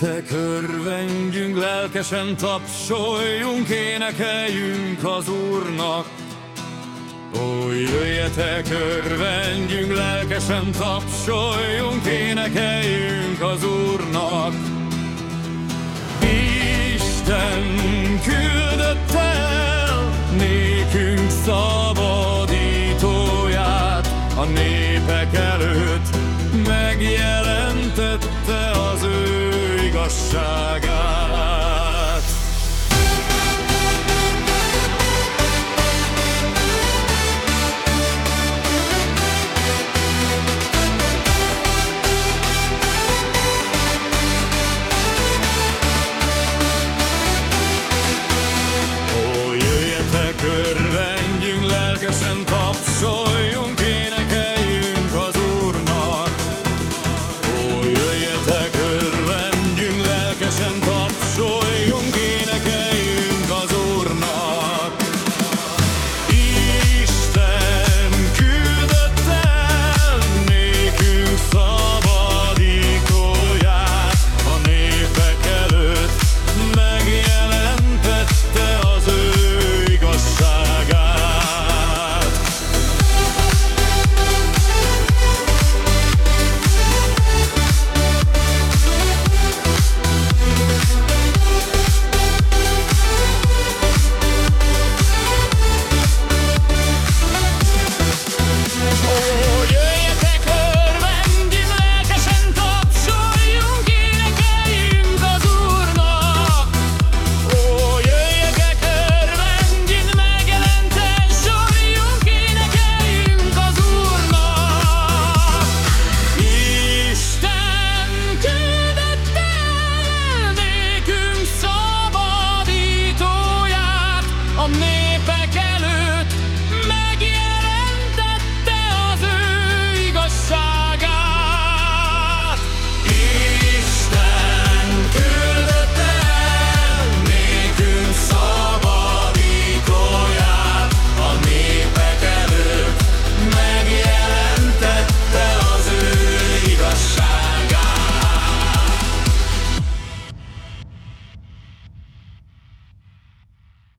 Jöjjetek, örvendjünk, lelkesen tapsoljunk, énekeljünk az Úrnak. Ó, jöjjetek, örvendjünk, lelkesen tapsoljunk, énekeljünk az Úrnak. Isten küldött el nékünk szabadítóját a népek sun.